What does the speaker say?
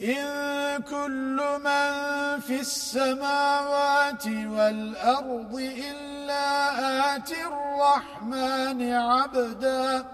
إن كل من في السماوات والأرض إلا آتي الرحمن عبداً